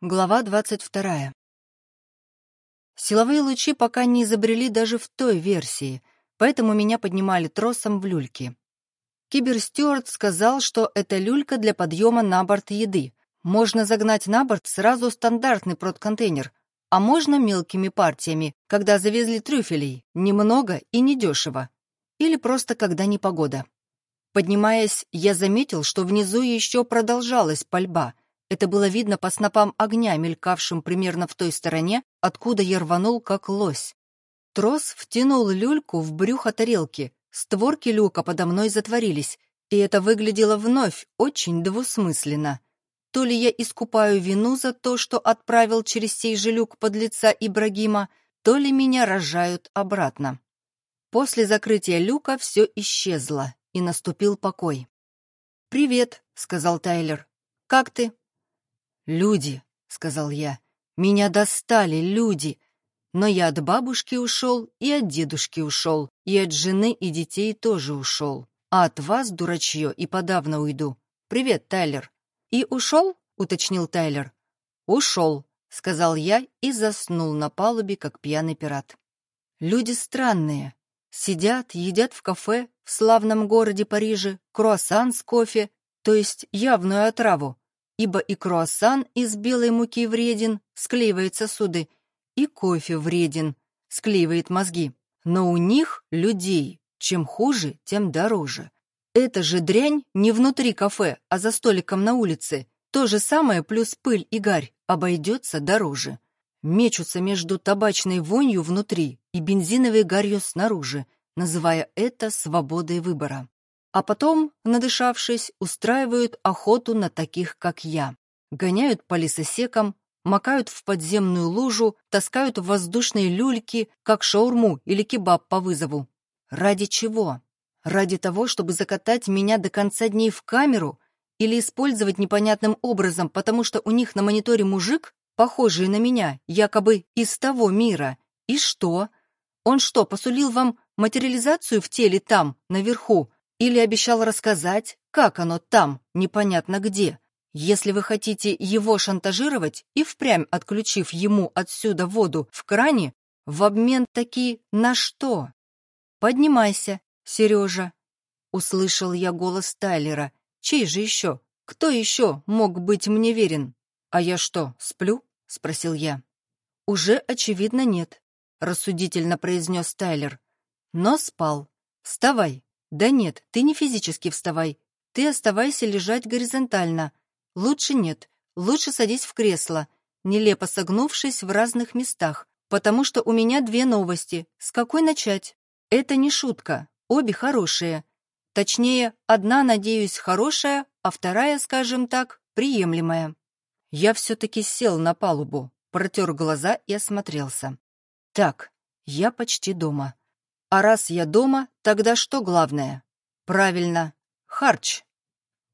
Глава 22. Силовые лучи пока не изобрели даже в той версии, поэтому меня поднимали тросом в люльки. Киберстюарт сказал, что это люлька для подъема на борт еды. Можно загнать на борт сразу стандартный продконтейнер, а можно мелкими партиями, когда завезли трюфелей, немного и недешево. Или просто когда непогода. Поднимаясь, я заметил, что внизу еще продолжалась пальба — это было видно по снопам огня, мелькавшим примерно в той стороне, откуда я рванул, как лось. Трос втянул люльку в брюхо тарелки, створки люка подо мной затворились, и это выглядело вновь очень двусмысленно. То ли я искупаю вину за то, что отправил через сей же люк под лица Ибрагима, то ли меня рожают обратно. После закрытия люка все исчезло, и наступил покой. «Привет», — сказал Тайлер. «Как ты?» «Люди», — сказал я, — «меня достали люди. Но я от бабушки ушел, и от дедушки ушел, и от жены и детей тоже ушел. А от вас, дурачье, и подавно уйду. Привет, Тайлер». «И ушел?» — уточнил Тайлер. «Ушел», — сказал я и заснул на палубе, как пьяный пират. Люди странные. Сидят, едят в кафе в славном городе Париже, круассан с кофе, то есть явную отраву, ибо и круассан из белой муки вреден, склеивает сосуды, и кофе вреден, склеивает мозги. Но у них, людей, чем хуже, тем дороже. Эта же дрянь не внутри кафе, а за столиком на улице. То же самое плюс пыль и гарь обойдется дороже. Мечутся между табачной вонью внутри и бензиновой гарью снаружи, называя это свободой выбора а потом, надышавшись, устраивают охоту на таких, как я. Гоняют по лесосекам, макают в подземную лужу, таскают в воздушные люльки, как шаурму или кебаб по вызову. Ради чего? Ради того, чтобы закатать меня до конца дней в камеру или использовать непонятным образом, потому что у них на мониторе мужик, похожий на меня, якобы из того мира. И что? Он что, посулил вам материализацию в теле там, наверху, или обещал рассказать, как оно там, непонятно где. Если вы хотите его шантажировать и впрямь отключив ему отсюда воду в кране, в обмен таки на что? «Поднимайся, Сережа!» Услышал я голос Тайлера. «Чей же еще? Кто еще мог быть мне верен?» «А я что, сплю?» — спросил я. «Уже, очевидно, нет», — рассудительно произнес Тайлер. «Но спал. Вставай, «Да нет, ты не физически вставай. Ты оставайся лежать горизонтально. Лучше нет. Лучше садись в кресло, нелепо согнувшись в разных местах, потому что у меня две новости. С какой начать? Это не шутка. Обе хорошие. Точнее, одна, надеюсь, хорошая, а вторая, скажем так, приемлемая. Я все-таки сел на палубу, протер глаза и осмотрелся. Так, я почти дома. А раз я дома, тогда что главное? Правильно, харч.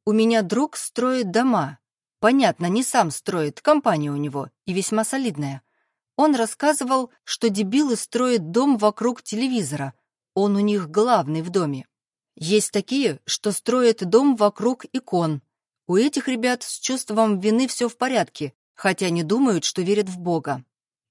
У меня друг строит дома. Понятно, не сам строит, компания у него, и весьма солидная. Он рассказывал, что дебилы строят дом вокруг телевизора. Он у них главный в доме. Есть такие, что строят дом вокруг икон. У этих ребят с чувством вины все в порядке, хотя не думают, что верят в Бога.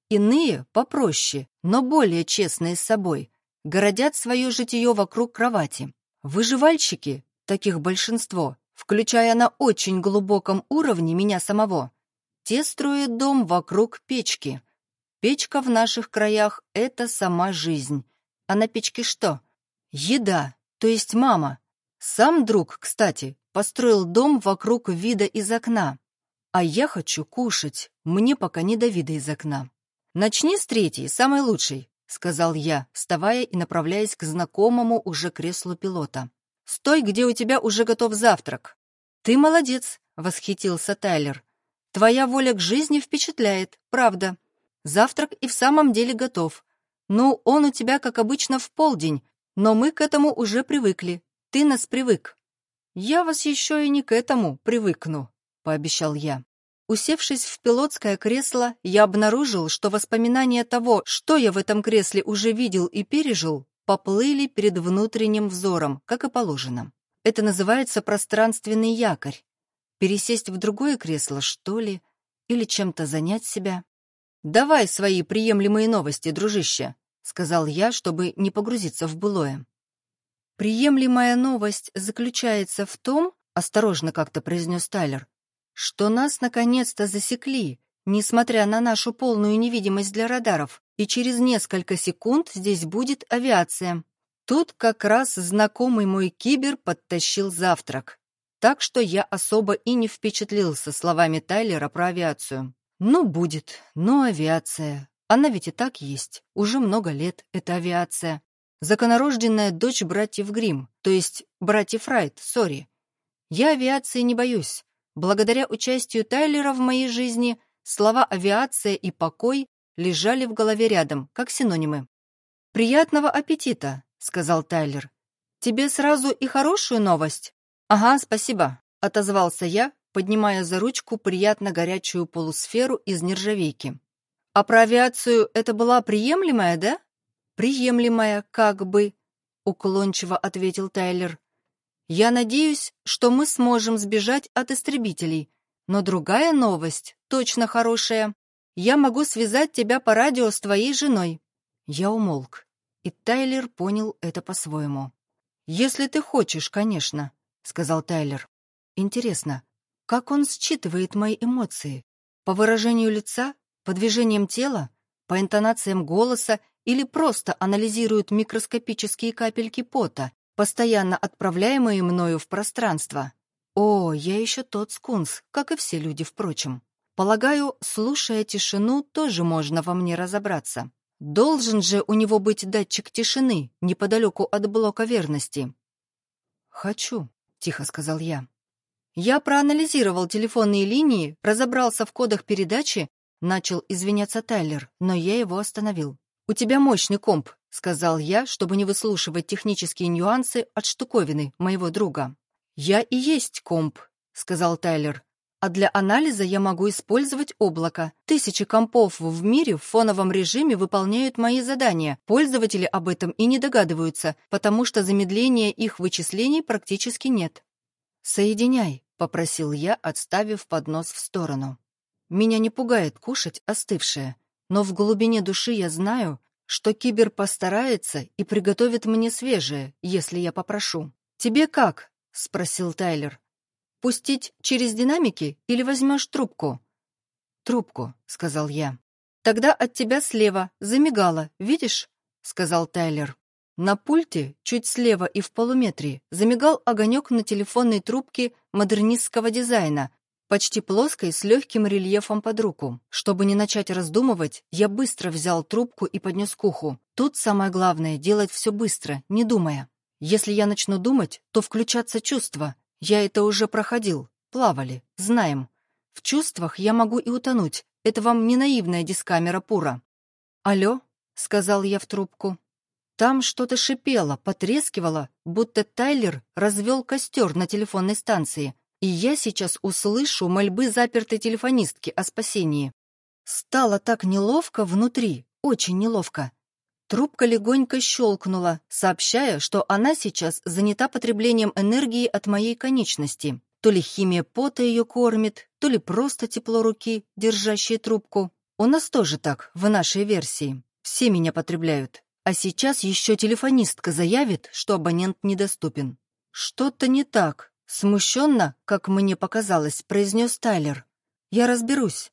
Иные попроще, но более честные с собой, городят свое житие вокруг кровати. Выживальщики, таких большинство, включая на очень глубоком уровне меня самого, те строят дом вокруг печки. Печка в наших краях — это сама жизнь. А на печке что? Еда, то есть мама. Сам друг, кстати, построил дом вокруг вида из окна. А я хочу кушать, мне пока не до вида из окна. Начни с третьей, самой лучшей. — сказал я, вставая и направляясь к знакомому уже креслу пилота. «Стой, где у тебя уже готов завтрак!» «Ты молодец!» — восхитился Тайлер. «Твоя воля к жизни впечатляет, правда. Завтрак и в самом деле готов. Ну, он у тебя, как обычно, в полдень, но мы к этому уже привыкли. Ты нас привык». «Я вас еще и не к этому привыкну», — пообещал я. Усевшись в пилотское кресло, я обнаружил, что воспоминания того, что я в этом кресле уже видел и пережил, поплыли перед внутренним взором, как и положено. Это называется пространственный якорь. Пересесть в другое кресло, что ли? или чем-то занять себя. «Давай свои приемлемые новости, дружище», — сказал я, чтобы не погрузиться в былое. «Приемлемая новость заключается в том, — осторожно как-то произнес Тайлер, — что нас наконец-то засекли, несмотря на нашу полную невидимость для радаров, и через несколько секунд здесь будет авиация. Тут как раз знакомый мой кибер подтащил завтрак. Так что я особо и не впечатлился словами Тайлера про авиацию. Ну, будет, ну, авиация. Она ведь и так есть. Уже много лет это авиация. Законорожденная дочь братьев Грим, то есть братьев Райт, сори. Я авиации не боюсь. Благодаря участию Тайлера в моей жизни слова «авиация» и «покой» лежали в голове рядом, как синонимы. «Приятного аппетита!» — сказал Тайлер. «Тебе сразу и хорошую новость?» «Ага, спасибо», — отозвался я, поднимая за ручку приятно горячую полусферу из нержавейки. «А про авиацию это была приемлемая, да?» «Приемлемая, как бы», — уклончиво ответил Тайлер. «Я надеюсь, что мы сможем сбежать от истребителей, но другая новость, точно хорошая. Я могу связать тебя по радио с твоей женой». Я умолк. И Тайлер понял это по-своему. «Если ты хочешь, конечно», — сказал Тайлер. «Интересно, как он считывает мои эмоции? По выражению лица, по движениям тела, по интонациям голоса или просто анализирует микроскопические капельки пота, постоянно отправляемые мною в пространство? О, я еще тот скунс, как и все люди, впрочем. Полагаю, слушая тишину, тоже можно во мне разобраться. Должен же у него быть датчик тишины неподалеку от блока верности. «Хочу», — тихо сказал я. Я проанализировал телефонные линии, разобрался в кодах передачи, начал извиняться Тайлер, но я его остановил. «У тебя мощный комп», — сказал я, чтобы не выслушивать технические нюансы от штуковины моего друга. «Я и есть комп», — сказал Тайлер а для анализа я могу использовать облако. Тысячи компов в мире в фоновом режиме выполняют мои задания. Пользователи об этом и не догадываются, потому что замедления их вычислений практически нет. «Соединяй», — попросил я, отставив поднос в сторону. Меня не пугает кушать остывшее, но в глубине души я знаю, что кибер постарается и приготовит мне свежее, если я попрошу. «Тебе как?» — спросил Тайлер. Пустить через динамики или возьмешь трубку?» «Трубку», — сказал я. «Тогда от тебя слева замигало, видишь?» — сказал Тайлер. На пульте, чуть слева и в полуметре, замигал огонек на телефонной трубке модернистского дизайна, почти плоской, с легким рельефом под руку. Чтобы не начать раздумывать, я быстро взял трубку и поднес к уху. Тут самое главное — делать все быстро, не думая. Если я начну думать, то включаться чувства, я это уже проходил. Плавали. Знаем. В чувствах я могу и утонуть. Это вам не наивная дискамера пура. «Алло?» — сказал я в трубку. Там что-то шипело, потрескивало, будто Тайлер развел костер на телефонной станции, и я сейчас услышу мольбы запертой телефонистки о спасении. Стало так неловко внутри, очень неловко. Трубка легонько щелкнула, сообщая, что она сейчас занята потреблением энергии от моей конечности. То ли химия пота ее кормит, то ли просто тепло руки, держащей трубку. У нас тоже так, в нашей версии. Все меня потребляют. А сейчас еще телефонистка заявит, что абонент недоступен. Что-то не так. Смущенно, как мне показалось, произнес Тайлер. Я разберусь.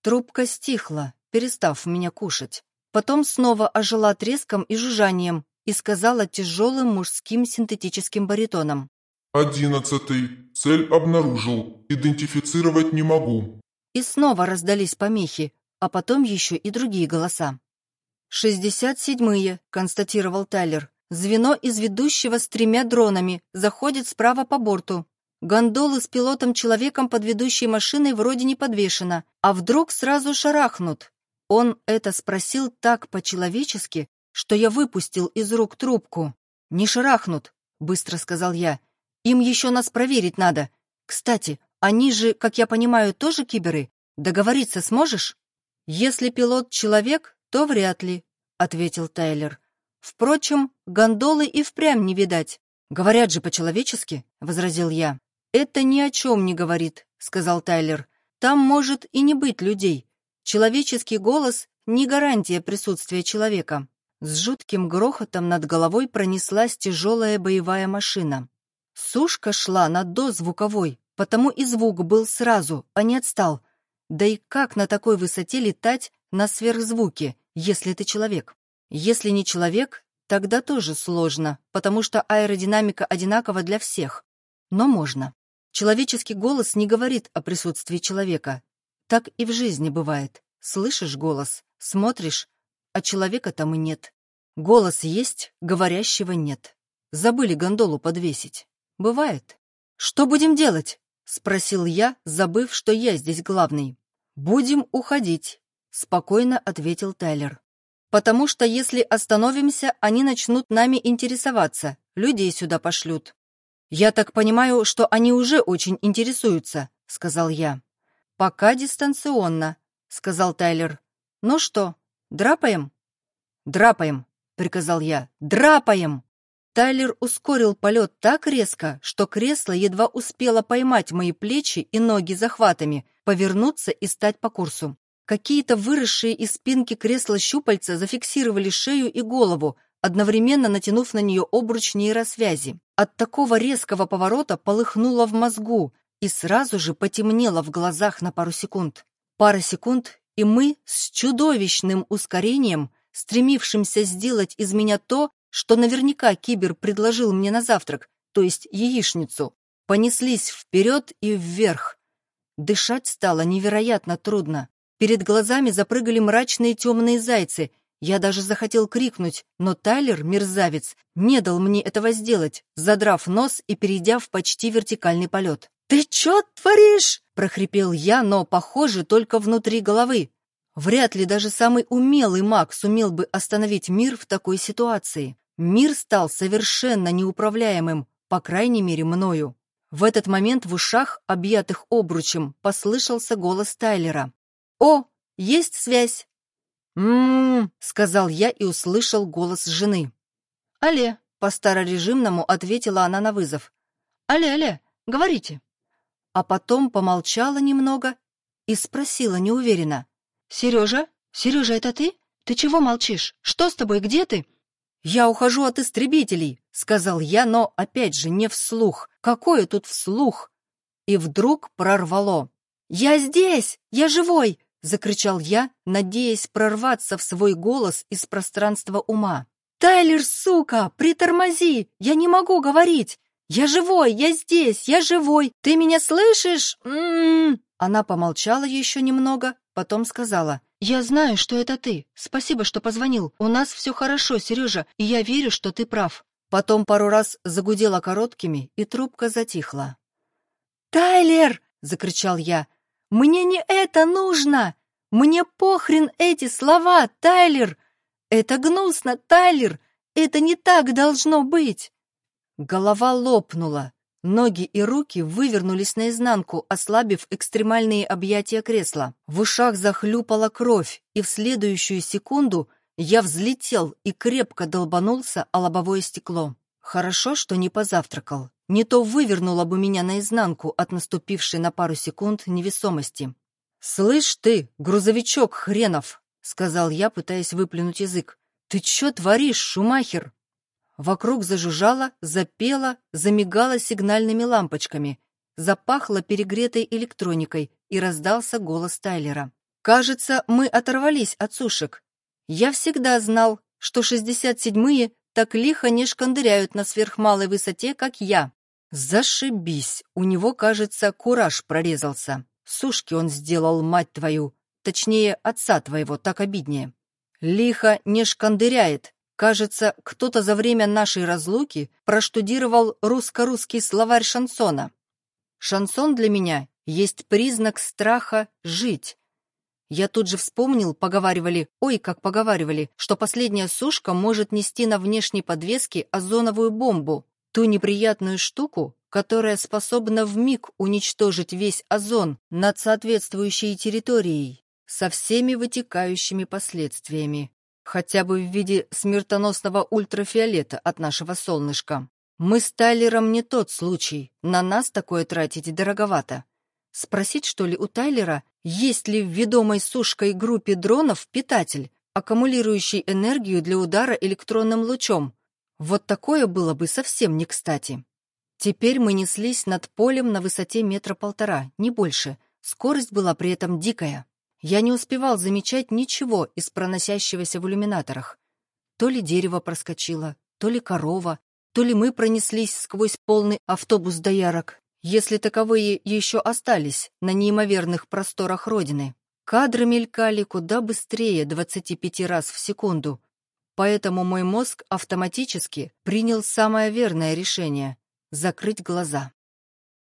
Трубка стихла, перестав меня кушать. Потом снова ожила треском и жужжанием и сказала тяжелым мужским синтетическим баритоном. «Одиннадцатый. Цель обнаружил. Идентифицировать не могу». И снова раздались помехи, а потом еще и другие голоса. «Шестьдесят седьмые», — констатировал Тайлер. «Звено из ведущего с тремя дронами заходит справа по борту. Гондолы с пилотом-человеком под ведущей машиной вроде не подвешено, а вдруг сразу шарахнут. Он это спросил так по-человечески, что я выпустил из рук трубку. «Не шарахнут», — быстро сказал я. «Им еще нас проверить надо. Кстати, они же, как я понимаю, тоже киберы. Договориться сможешь?» «Если пилот человек, то вряд ли», — ответил Тайлер. «Впрочем, гондолы и впрямь не видать. Говорят же по-человечески», — возразил я. «Это ни о чем не говорит», — сказал Тайлер. там может и не быть людей. Человеческий голос — не гарантия присутствия человека. С жутким грохотом над головой пронеслась тяжелая боевая машина. Сушка шла на дозвуковой, потому и звук был сразу, а не отстал. Да и как на такой высоте летать на сверхзвуке, если ты человек? Если не человек, тогда тоже сложно, потому что аэродинамика одинакова для всех. Но можно. Человеческий голос не говорит о присутствии человека. Так и в жизни бывает. Слышишь голос, смотришь, а человека там и нет. Голос есть, говорящего нет. Забыли гондолу подвесить. Бывает. Что будем делать? Спросил я, забыв, что я здесь главный. Будем уходить, спокойно ответил Тайлер. Потому что если остановимся, они начнут нами интересоваться, людей сюда пошлют. Я так понимаю, что они уже очень интересуются, сказал я. Пока дистанционно, сказал Тайлер. Ну что, драпаем? Драпаем, приказал я. Драпаем! Тайлер ускорил полет так резко, что кресло едва успело поймать мои плечи и ноги захватами, повернуться и стать по курсу. Какие-то выросшие из спинки кресла щупальца зафиксировали шею и голову, одновременно натянув на нее обруч нейросвязи. От такого резкого поворота полыхнуло в мозгу и сразу же потемнело в глазах на пару секунд. Пара секунд, и мы с чудовищным ускорением, стремившимся сделать из меня то, что наверняка Кибер предложил мне на завтрак, то есть яичницу, понеслись вперед и вверх. Дышать стало невероятно трудно. Перед глазами запрыгали мрачные темные зайцы. Я даже захотел крикнуть, но Тайлер, мерзавец, не дал мне этого сделать, задрав нос и перейдя в почти вертикальный полет. «Ты чё творишь?» — прохрипел я, но, похоже, только внутри головы. Вряд ли даже самый умелый маг сумел бы остановить мир в такой ситуации. Мир стал совершенно неуправляемым, по крайней мере, мною. В этот момент в ушах, объятых обручем, послышался голос Тайлера. «О, есть связь!» «М-м-м», сказал я и услышал голос жены. «Алле», — по старорежимному ответила она на вызов. «Алле, алле, говорите». А потом помолчала немного и спросила неуверенно. «Сережа? Сережа, это ты? Ты чего молчишь? Что с тобой? Где ты?» «Я ухожу от истребителей», — сказал я, но, опять же, не вслух. Какое тут вслух? И вдруг прорвало. «Я здесь! Я живой!» — закричал я, надеясь прорваться в свой голос из пространства ума. «Тайлер, сука, притормози! Я не могу говорить! Я живой! Я здесь! Я живой! Ты меня слышишь? М -м -м. Она помолчала еще немного, потом сказала. «Я знаю, что это ты. Спасибо, что позвонил. У нас все хорошо, Сережа, и я верю, что ты прав». Потом пару раз загудела короткими, и трубка затихла. «Тайлер!» — закричал я. «Мне не это нужно! Мне похрен эти слова, Тайлер! Это гнусно, Тайлер! Это не так должно быть!» Голова лопнула. Ноги и руки вывернулись наизнанку, ослабив экстремальные объятия кресла. В ушах захлюпала кровь, и в следующую секунду я взлетел и крепко долбанулся о лобовое стекло. Хорошо, что не позавтракал. Не то вывернуло бы меня наизнанку от наступившей на пару секунд невесомости. «Слышь ты, грузовичок хренов!» — сказал я, пытаясь выплюнуть язык. «Ты чё творишь, Шумахер?» Вокруг зажужжало, запело, замигало сигнальными лампочками, запахло перегретой электроникой и раздался голос Тайлера. «Кажется, мы оторвались от сушек. Я всегда знал, что 67-е так лихо не шкандыряют на сверхмалой высоте, как я. Зашибись, у него, кажется, кураж прорезался. Сушки он сделал, мать твою, точнее, отца твоего, так обиднее. Лихо не шкандыряет, Кажется, кто-то за время нашей разлуки проштудировал русско-русский словарь шансона. Шансон для меня есть признак страха жить. Я тут же вспомнил, поговаривали, ой, как поговаривали, что последняя сушка может нести на внешней подвеске озоновую бомбу, ту неприятную штуку, которая способна вмиг уничтожить весь озон над соответствующей территорией со всеми вытекающими последствиями хотя бы в виде смертоносного ультрафиолета от нашего солнышка. Мы с Тайлером не тот случай, на нас такое тратить дороговато. Спросить, что ли, у Тайлера, есть ли в ведомой сушкой группе дронов питатель, аккумулирующий энергию для удара электронным лучом? Вот такое было бы совсем не кстати. Теперь мы неслись над полем на высоте метра полтора, не больше. Скорость была при этом дикая. Я не успевал замечать ничего из проносящегося в иллюминаторах. То ли дерево проскочило, то ли корова, то ли мы пронеслись сквозь полный автобус доярок, если таковые еще остались на неимоверных просторах Родины. Кадры мелькали куда быстрее 25 раз в секунду, поэтому мой мозг автоматически принял самое верное решение — закрыть глаза.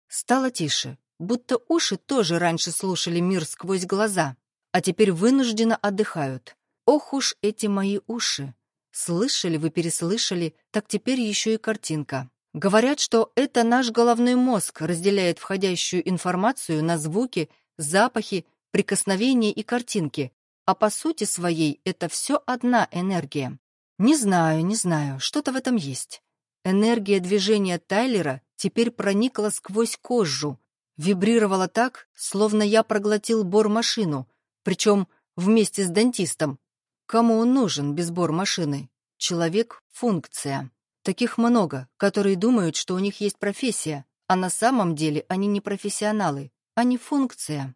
Стало тише, будто уши тоже раньше слушали мир сквозь глаза, а теперь вынужденно отдыхают. Ох уж эти мои уши! Слышали вы, переслышали, так теперь еще и картинка. Говорят, что это наш головной мозг разделяет входящую информацию на звуки, запахи, прикосновения и картинки, а по сути своей это все одна энергия. Не знаю, не знаю, что-то в этом есть. Энергия движения Тайлера теперь проникла сквозь кожу, вибрировала так, словно я проглотил бор-машину, причем вместе с дантистом, Кому он нужен без бор-машины? Человек — функция. Таких много, которые думают, что у них есть профессия, а на самом деле они не профессионалы, они функция.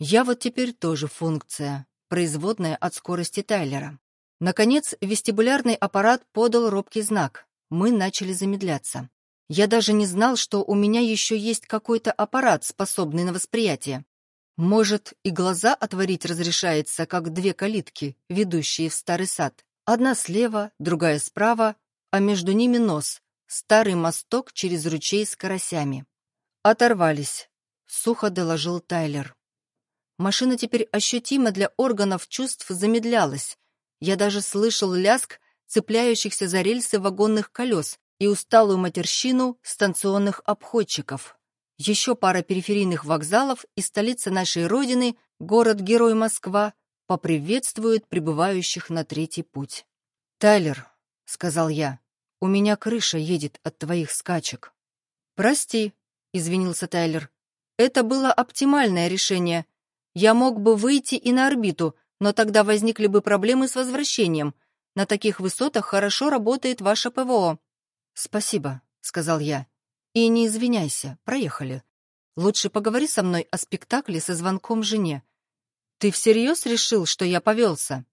Я вот теперь тоже функция, производная от скорости Тайлера. Наконец, вестибулярный аппарат подал робкий знак. Мы начали замедляться. Я даже не знал, что у меня еще есть какой-то аппарат, способный на восприятие. Может, и глаза отворить разрешается, как две калитки, ведущие в старый сад. Одна слева, другая справа, а между ними нос, старый мосток через ручей с карасями. Оторвались, сухо доложил Тайлер. Машина теперь ощутимо для органов чувств замедлялась. Я даже слышал ляск цепляющихся за рельсы вагонных колес и усталую матерщину станционных обходчиков. Еще пара периферийных вокзалов и столица нашей Родины, город-герой Москва, поприветствует прибывающих на третий путь. «Тайлер», — сказал я, — «у меня крыша едет от твоих скачек». «Прости», — извинился Тайлер. «Это было оптимальное решение. Я мог бы выйти и на орбиту, но тогда возникли бы проблемы с возвращением. На таких высотах хорошо работает ваше ПВО». «Спасибо», — сказал я. И не извиняйся, проехали. Лучше поговори со мной о спектакле со звонком жене. Ты всерьез решил, что я повелся?»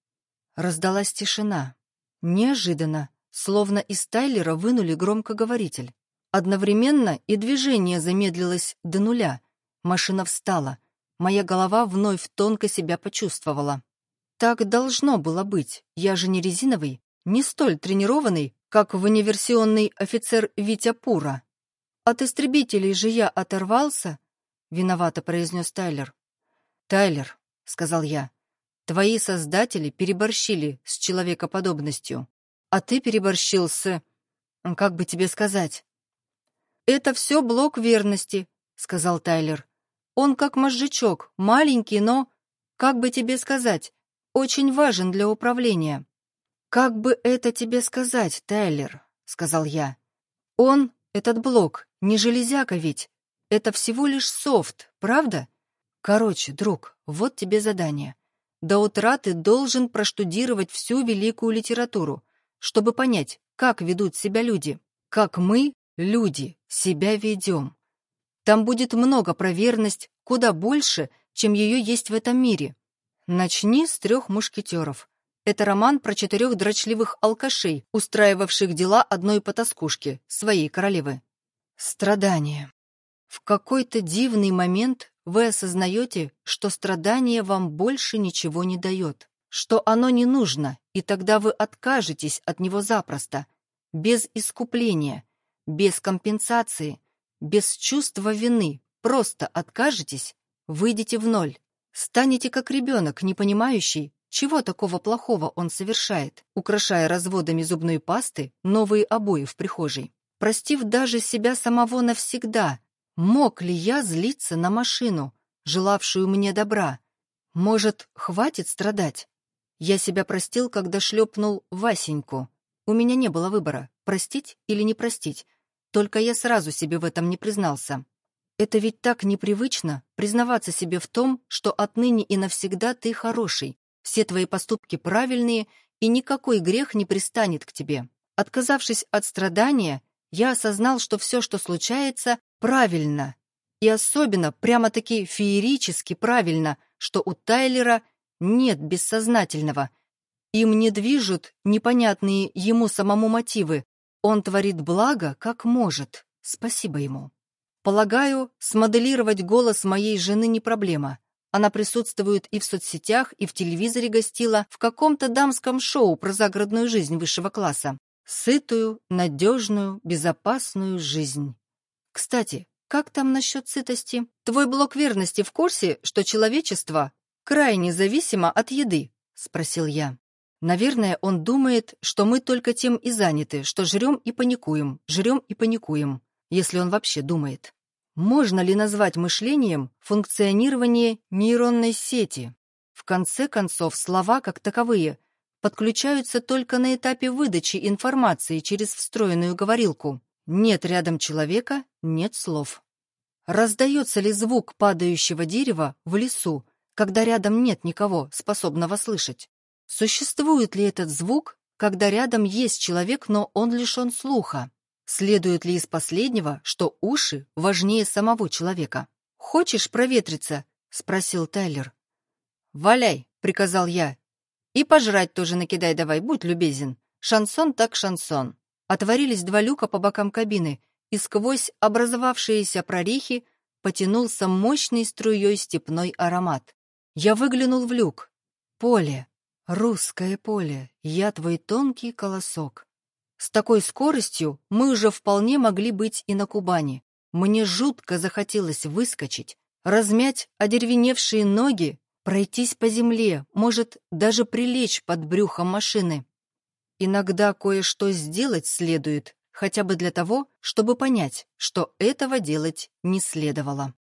Раздалась тишина. Неожиданно, словно из Тайлера вынули громкоговоритель. Одновременно и движение замедлилось до нуля. Машина встала. Моя голова вновь тонко себя почувствовала. Так должно было быть. Я же не резиновый, не столь тренированный, как универсионный офицер Витя Пура. «От истребителей же я оторвался?» — виновато произнес Тайлер. «Тайлер», — сказал я, — «твои создатели переборщили с человекоподобностью, а ты переборщил с... как бы тебе сказать?» «Это все блок верности», — сказал Тайлер. «Он как мозжечок, маленький, но, как бы тебе сказать, очень важен для управления». «Как бы это тебе сказать, Тайлер?» — сказал я. «Он этот блок, не железяка ведь. Это всего лишь софт, правда? Короче, друг, вот тебе задание. До утра ты должен проштудировать всю великую литературу, чтобы понять, как ведут себя люди, как мы, люди, себя ведем. Там будет много про верность, куда больше, чем ее есть в этом мире. Начни с трех мушкетеров. Это роман про четырех дрочливых алкашей, устраивавших дела одной потаскушки, своей королевы. Страдание. В какой-то дивный момент вы осознаете, что страдание вам больше ничего не дает, что оно не нужно, и тогда вы откажетесь от него запросто, без искупления, без компенсации, без чувства вины, просто откажетесь, выйдете в ноль, станете как ребенок, не понимающий, чего такого плохого он совершает, украшая разводами зубной пасты новые обои в прихожей? Простив даже себя самого навсегда, мог ли я злиться на машину, желавшую мне добра? Может, хватит страдать? Я себя простил, когда шлепнул Васеньку. У меня не было выбора, простить или не простить. Только я сразу себе в этом не признался. Это ведь так непривычно признаваться себе в том, что отныне и навсегда ты хороший, все твои поступки правильные, и никакой грех не пристанет к тебе. Отказавшись от страдания, я осознал, что все, что случается, правильно. И особенно, прямо-таки феерически правильно, что у Тайлера нет бессознательного. Им не движут непонятные ему самому мотивы. Он творит благо, как может. Спасибо ему. Полагаю, смоделировать голос моей жены не проблема. Она присутствует и в соцсетях, и в телевизоре гостила в каком-то дамском шоу про загородную жизнь высшего класса. Сытую, надежную, безопасную жизнь. Кстати, как там насчет сытости? Твой блок верности в курсе, что человечество крайне зависимо от еды? Спросил я. Наверное, он думает, что мы только тем и заняты, что жрем и паникуем, жрем и паникуем если он вообще думает. Можно ли назвать мышлением функционирование нейронной сети? В конце концов, слова как таковые подключаются только на этапе выдачи информации через встроенную говорилку. Нет рядом человека, нет слов. Раздается ли звук падающего дерева в лесу, когда рядом нет никого, способного слышать? Существует ли этот звук, когда рядом есть человек, но он лишен слуха? Следует ли из последнего, что уши важнее самого человека? «Хочешь проветриться?» — спросил Тайлер. «Валяй», — приказал я. «И пожрать тоже накидай давай, будь любезен. Шансон так шансон». Отворились два люка по бокам кабины, и сквозь образовавшиеся прорехи потянулся мощной струей степной аромат. Я выглянул в люк. Поле. Русское поле. Я твой тонкий колосок. С такой скоростью мы уже вполне могли быть и на Кубани. Мне жутко захотелось выскочить, размять одеревеневшие ноги, пройтись по земле, может, даже прилечь под брюхом машины. Иногда кое-что сделать следует, хотя бы для того, чтобы понять, что этого делать не следовало.